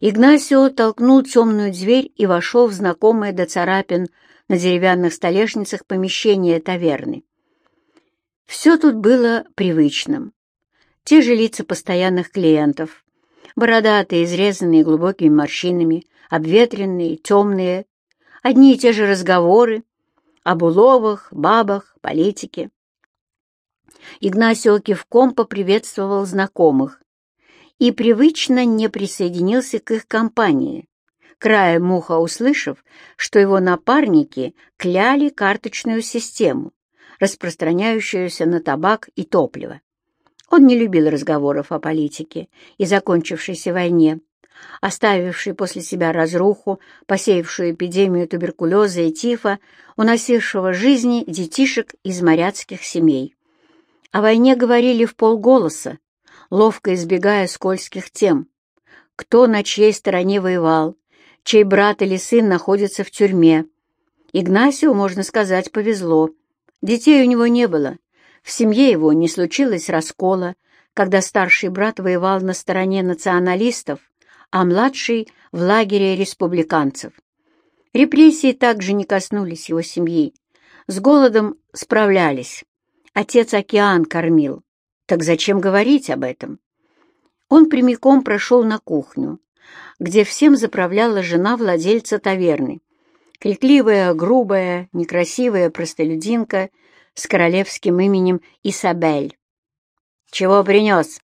Игнасио толкнул темную дверь и вошел в знакомое до царапин на деревянных столешницах помещение таверны. Все тут было привычным. Те же лица постоянных клиентов, бородатые, изрезанные глубокими морщинами, обветренные, темные, одни и те же разговоры об уловах, бабах, политике. Игнасио кивком поприветствовал знакомых и привычно не присоединился к их компании, краем уха услышав, что его напарники кляли карточную систему, распространяющуюся на табак и топливо. Он не любил разговоров о политике и закончившейся войне, оставившей после себя разруху, посеявшую эпидемию туберкулеза и тифа, уносившего жизни детишек из моряцких семей. О войне говорили в полголоса, ловко избегая скользких тем. Кто на чьей стороне воевал, чей брат или сын находится в тюрьме. Игнасию, можно сказать, повезло. Детей у него не было. В семье его не случилось раскола, когда старший брат воевал на стороне националистов, а младший — в лагере республиканцев. Репрессии также не коснулись его семьи. С голодом справлялись. Отец океан кормил. Так зачем говорить об этом? Он прямиком прошел на кухню, где всем заправляла жена владельца таверны. Крикливая, грубая, некрасивая простолюдинка с королевским именем Исабель. «Чего принес?»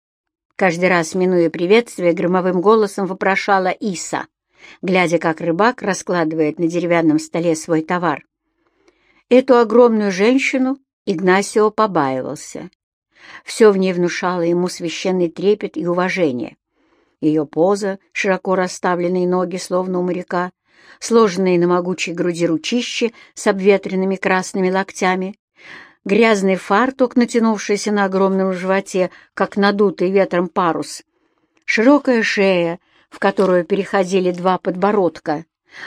Каждый раз, минуя приветствие, громовым голосом вопрошала Иса, глядя, как рыбак раскладывает на деревянном столе свой товар. Эту огромную женщину Игнасио побаивался. Все в ней внушало ему священный трепет и уважение. Ее поза, широко расставленные ноги, словно у моряка, сложенные на могучей груди ручищи с обветренными красными локтями, грязный фартук, натянувшийся на огромном животе, как надутый ветром парус, широкая шея, в которую переходили два подбородка,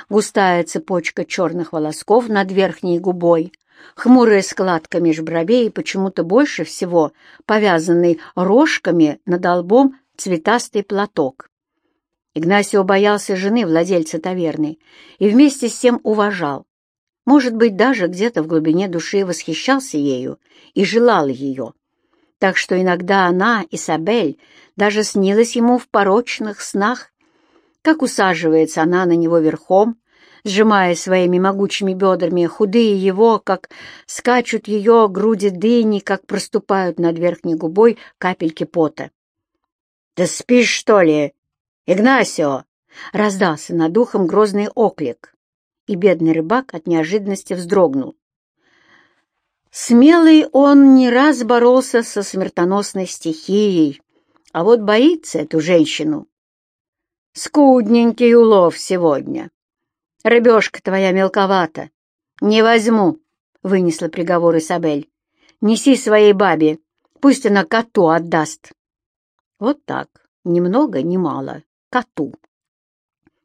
густая цепочка черных волосков над верхней губой — хмурая складка меж бровей почему-то больше всего повязанный рожками над лбом цветастый платок. Игнасио боялся жены владельца таверны и вместе с тем уважал. Может быть, даже где-то в глубине души восхищался ею и желал ее. Так что иногда она, Исабель, даже снилась ему в порочных снах, как усаживается она на него верхом, сжимая своими могучими бедрами худые его, как скачут ее груди дыни, как проступают над верхней губой капельки пота. «Да спишь, что ли? Игнасио!» — раздался над ухом грозный оклик, и бедный рыбак от неожиданности вздрогнул. Смелый он не раз боролся со смертоносной стихией, а вот боится эту женщину. Скудненький улов сегодня. Рыбешка твоя мелковата. Не возьму, — вынесла приговор Исабель. Неси своей бабе, пусть она коту отдаст. Вот так, ни много, ни мало, коту.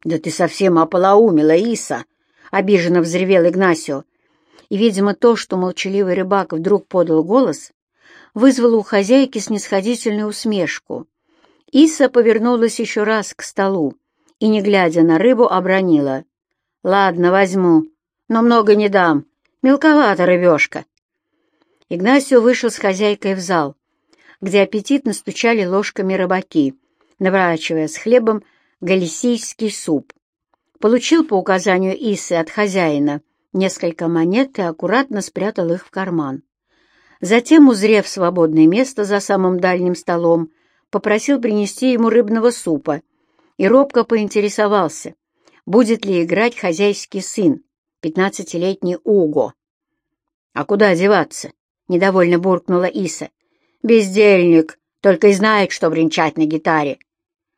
Да ты совсем ополоумела, Иса, — обиженно взревел Игнасио. И, видимо, то, что молчаливый рыбак вдруг подал голос, вызвало у хозяйки снисходительную усмешку. Иса повернулась еще раз к столу и, не глядя на рыбу, обронила. «Ладно, возьму, но много не дам. Мелковата рыбешка». Игнасио вышел с хозяйкой в зал, где аппетитно стучали ложками рыбаки, наворачивая с хлебом галисийский суп. Получил по указанию Исы от хозяина несколько монет и аккуратно спрятал их в карман. Затем, узрев свободное место за самым дальним столом, попросил принести ему рыбного супа и робко поинтересовался, будет ли играть хозяйский сын, пятнадцатилетний Уго. «А куда деваться?» — недовольно буркнула Иса. «Бездельник, только и знает, что бренчать на гитаре.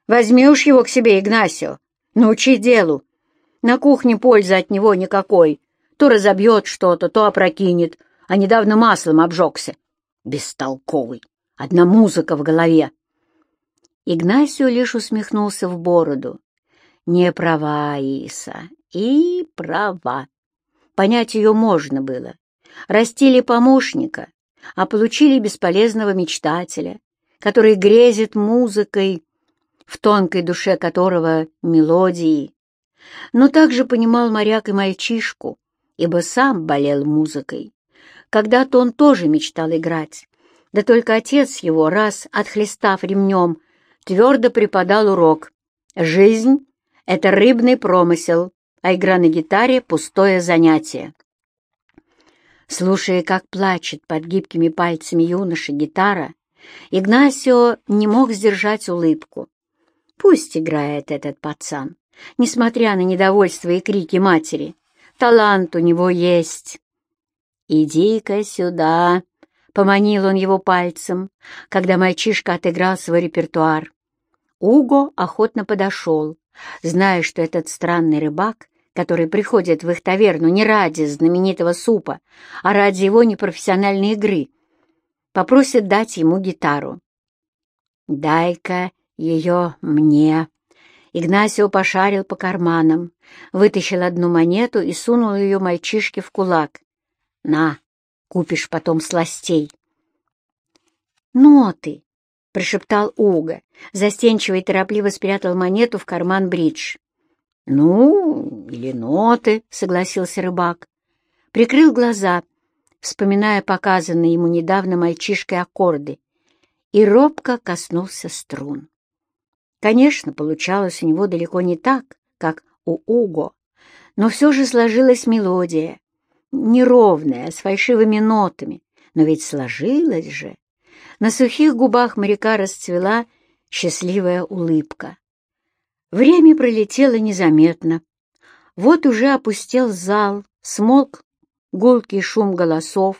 Возьми уж его к себе, Игнасио, научи делу. На кухне пользы от него никакой. То разобьет что-то, то опрокинет, а недавно маслом обжегся. Бестолковый, одна музыка в голове». Игнасио лишь усмехнулся в бороду. Не права Иса, и права. Понять ее можно было. Растили помощника, а получили бесполезного мечтателя, который грезит музыкой, в тонкой душе которого мелодии. Но также понимал моряк и мальчишку, ибо сам болел музыкой. Когда-то он тоже мечтал играть, да только отец его, раз отхлестав ремнем, твердо преподал урок. Жизнь — это рыбный промысел, а игра на гитаре — пустое занятие. Слушая, как плачет под гибкими пальцами юноши гитара, Игнасио не мог сдержать улыбку. Пусть играет этот пацан, несмотря на недовольство и крики матери. Талант у него есть. «Иди-ка сюда», — поманил он его пальцем, когда мальчишка отыграл свой репертуар. Уго охотно подошел, зная, что этот странный рыбак, который приходит в их таверну не ради знаменитого супа, а ради его непрофессиональной игры, попросит дать ему гитару. «Дай-ка ее мне». Игнасио пошарил по карманам, вытащил одну монету и сунул ее мальчишке в кулак. «На, купишь потом сластей». «Ноты!» — прошептал Уга, застенчиво и торопливо спрятал монету в карман бридж. «Ну, или ноты», — согласился рыбак. Прикрыл глаза, вспоминая показанные ему недавно мальчишкой аккорды, и робко коснулся струн. Конечно, получалось у него далеко не так, как у Уго, но все же сложилась мелодия, неровная, с фальшивыми нотами, но ведь сложилась же. На сухих губах моряка расцвела счастливая улыбка. Время пролетело незаметно. Вот уже опустел зал, смолк гулкий шум голосов,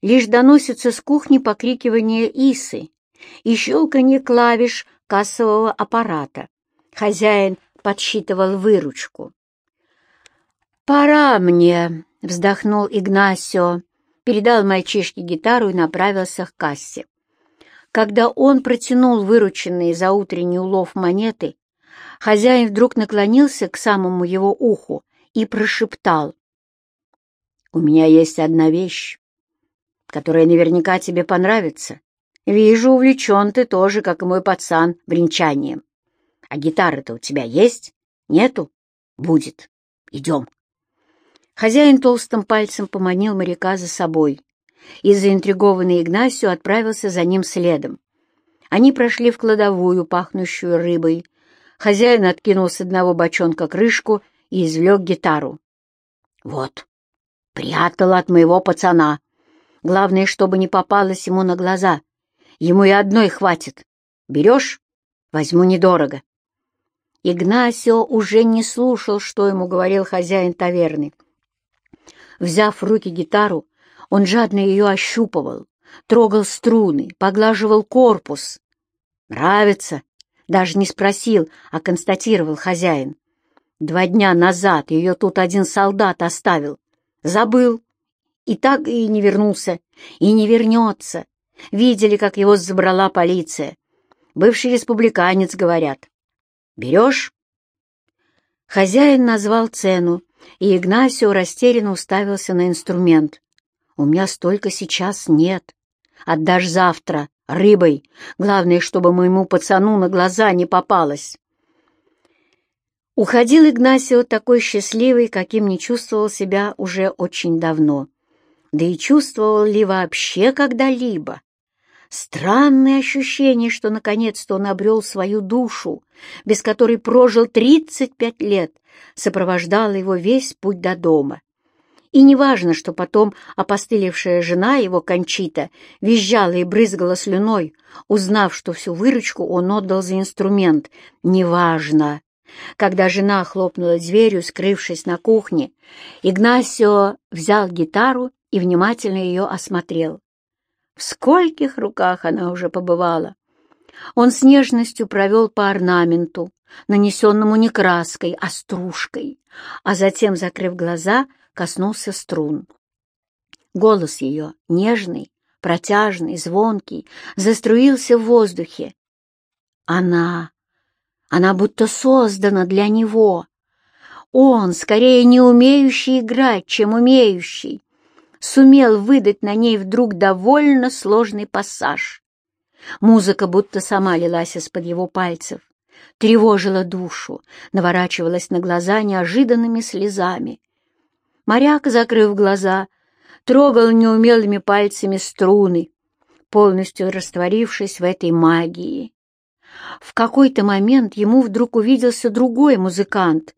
лишь доносится с кухни покрикивание Исы и щелканье клавиш кассового аппарата. Хозяин подсчитывал выручку. «Пора мне», — вздохнул Игнасио, передал мальчишке гитару и направился к кассе. Когда он протянул вырученные за утренний улов монеты, хозяин вдруг наклонился к самому его уху и прошептал. «У меня есть одна вещь, которая наверняка тебе понравится. Вижу, увлечен ты тоже, как и мой пацан, бренчанием. А гитара-то у тебя есть? Нету? Будет. Идем». Хозяин толстым пальцем поманил моряка за собой, и заинтригованный Игнасио отправился за ним следом. Они прошли в кладовую, пахнущую рыбой, Хозяин откинул с одного бочонка крышку и извлек гитару. «Вот, прятал от моего пацана. Главное, чтобы не попалось ему на глаза. Ему и одной хватит. Берешь? Возьму недорого». Игнасио уже не слушал, что ему говорил хозяин таверны. Взяв в руки гитару, он жадно ее ощупывал, трогал струны, поглаживал корпус. «Нравится?» Даже не спросил, а констатировал хозяин. Два дня назад ее тут один солдат оставил. Забыл. И так и не вернулся. И не вернется. Видели, как его забрала полиция. Бывший республиканец, говорят. Берешь? Хозяин назвал цену, и Игнасио растерянно уставился на инструмент. «У меня столько сейчас нет. Отдашь завтра рыбой. Главное, чтобы моему пацану на глаза не попалось. Уходил Игнасио такой счастливый, каким не чувствовал себя уже очень давно. Да и чувствовал ли вообще когда-либо? Странное ощущение, что наконец-то он обрел свою душу, без которой прожил 35 лет, сопровождало его весь путь до дома. И неважно, что потом опостылевшая жена его, Кончита, визжала и брызгала слюной, узнав, что всю выручку он отдал за инструмент. Неважно. Когда жена хлопнула дверью, скрывшись на кухне, Игнасио взял гитару и внимательно ее осмотрел. В скольких руках она уже побывала. Он с нежностью провел по орнаменту, нанесенному не краской, а стружкой, а затем, закрыв глаза, коснулся струн. Голос ее, нежный, протяжный, звонкий, заструился в воздухе. Она, она будто создана для него. Он, скорее не умеющий играть, чем умеющий, сумел выдать на ней вдруг довольно сложный пассаж. Музыка будто сама лилась из-под его пальцев, тревожила душу, наворачивалась на глаза неожиданными слезами. Моряк, закрыв глаза, трогал неумелыми пальцами струны, полностью растворившись в этой магии. В какой-то момент ему вдруг увиделся другой музыкант,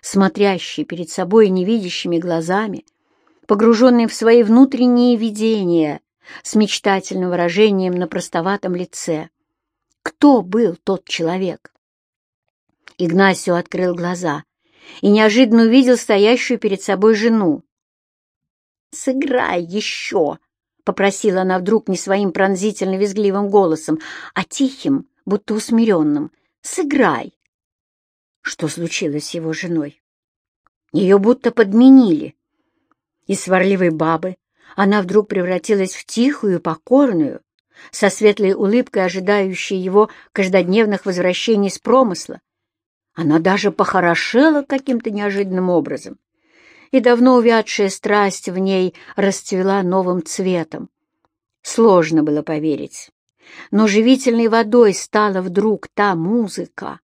смотрящий перед собой невидящими глазами, погруженный в свои внутренние видения, с мечтательным выражением на простоватом лице. Кто был тот человек? Игнасио открыл глаза и неожиданно увидел стоящую перед собой жену. «Сыграй еще!» — попросила она вдруг не своим пронзительно-визгливым голосом, а тихим, будто усмиренным. «Сыграй!» Что случилось с его женой? Ее будто подменили. Из сварливой бабы она вдруг превратилась в тихую, покорную, со светлой улыбкой ожидающей его каждодневных возвращений с промысла. Она даже похорошела каким-то неожиданным образом и давно увядшая страсть в ней расцвела новым цветом. Сложно было поверить, но живительной водой стала вдруг та музыка,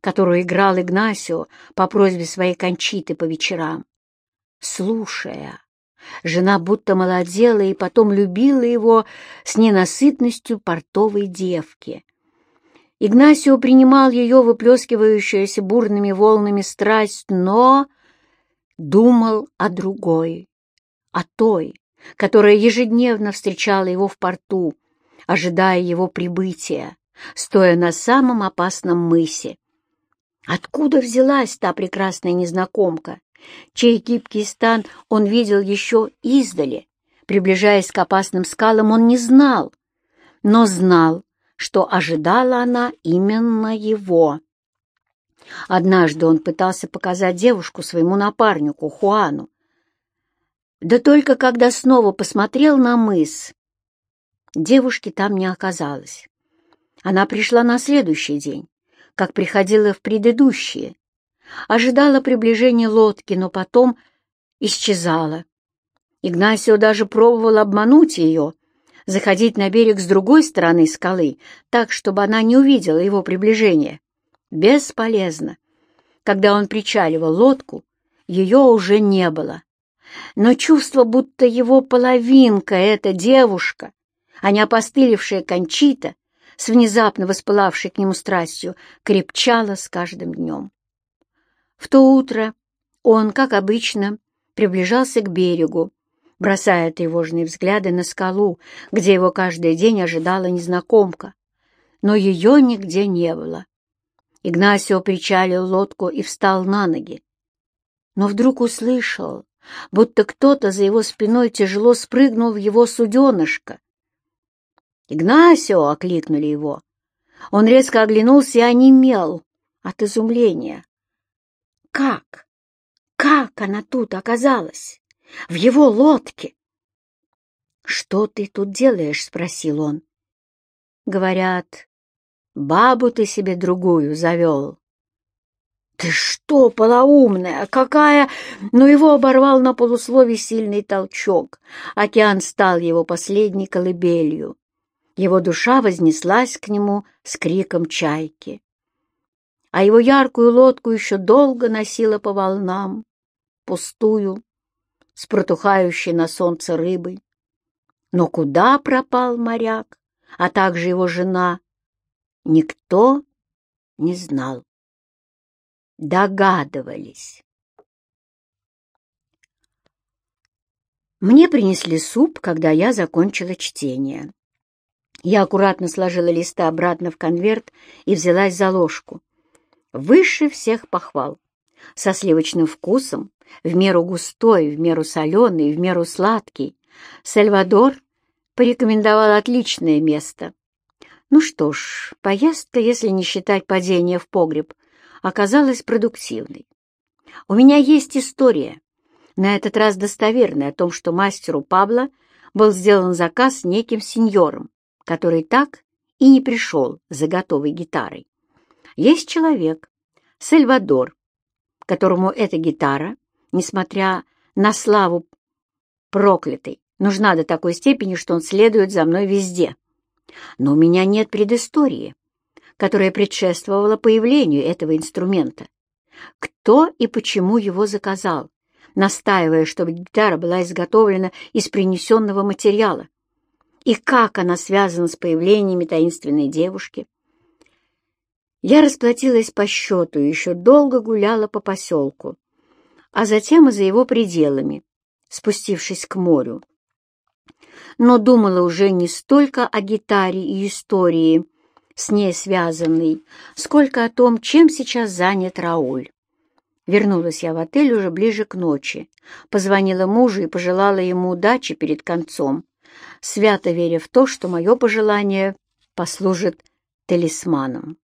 которую играл Игнасио по просьбе своей Кончиты по вечерам. Слушая, жена будто молодела и потом любила его с ненасытностью портовой девки. Игнасио принимал ее выплескивающуюся бурными волнами страсть, но думал о другой, о той, которая ежедневно встречала его в порту, ожидая его прибытия, стоя на самом опасном мысе. Откуда взялась та прекрасная незнакомка, чей гибкий стан он видел еще издали? Приближаясь к опасным скалам, он не знал, но знал, что ожидала она именно его. Однажды он пытался показать девушку своему напарнику, Хуану. Да только когда снова посмотрел на мыс, девушки там не оказалось. Она пришла на следующий день, как приходила в предыдущие, ожидала приближения лодки, но потом исчезала. Игнасио даже пробовал обмануть ее, заходить на берег с другой стороны скалы, так, чтобы она не увидела его приближения. Бесполезно. Когда он причаливал лодку, ее уже не было. Но чувство, будто его половинка — эта девушка, а не опостылевшая Кончита, с внезапно воспылавшей к нему страстью, крепчало с каждым днем. В то утро он, как обычно, приближался к берегу, бросая тревожные взгляды на скалу, где его каждый день ожидала незнакомка. Но ее нигде не было. Игнасио причалил лодку и встал на ноги. Но вдруг услышал, будто кто-то за его спиной тяжело спрыгнул в его суденышко. «Игнасио!» — окликнули его. Он резко оглянулся и онемел от изумления. «Как? Как она тут оказалась? В его лодке?» «Что ты тут делаешь?» — спросил он. «Говорят, Бабу ты себе другую завел. «Ты что, полоумная, какая...» Но его оборвал на полуслове сильный толчок. Океан стал его последней колыбелью. Его душа вознеслась к нему с криком чайки. А его яркую лодку еще долго носила по волнам, пустую, с протухающей на солнце рыбой. Но куда пропал моряк, а также его жена, Никто не знал. Догадывались. Мне принесли суп, когда я закончила чтение. Я аккуратно сложила листы обратно в конверт и взялась за ложку. Выше всех похвал. Со сливочным вкусом, в меру густой, в меру соленый, в меру сладкий. Сальвадор порекомендовал отличное место. Ну что ж, поездка, если не считать падения в погреб, оказалась продуктивной. У меня есть история, на этот раз достоверная, о том, что мастеру Пабло был сделан заказ неким сеньором, который так и не пришел за готовой гитарой. Есть человек, Сальвадор, которому эта гитара, несмотря на славу проклятой, нужна до такой степени, что он следует за мной везде. Но у меня нет предыстории. которая предшествовала появлению этого инструмента. Кто и почему его заказал, настаивая, чтобы гитара была изготовлена из принесенного материала? И как она связана с появлениями таинственной девушки? Я расплатилась по счету и еще долго гуляла по поселку, а затем и за его пределами, спустившись к морю. Но думала уже не столько о гитаре и истории, с ней связанной, сколько о том, чем сейчас занят Рауль. Вернулась я в отель уже ближе к ночи, позвонила мужу и пожелала ему удачи перед концом, свято веря в то, что мое пожелание послужит талисманом.